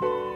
just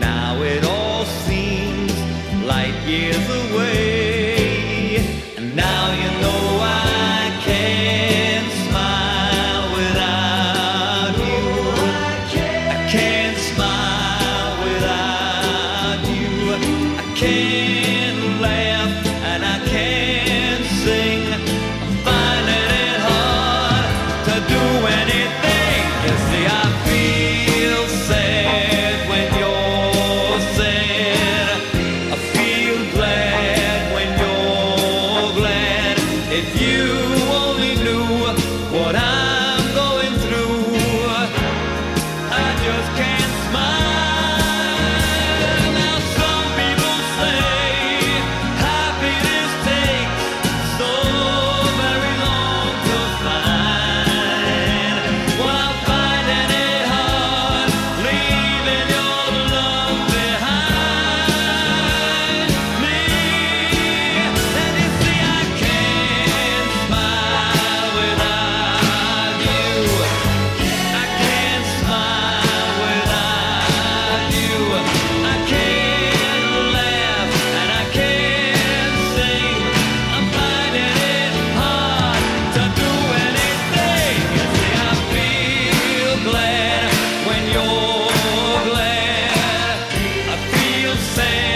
Now it all seems light years away, and now you know I can't smile without you. I can't smile without you. I can't If you sand.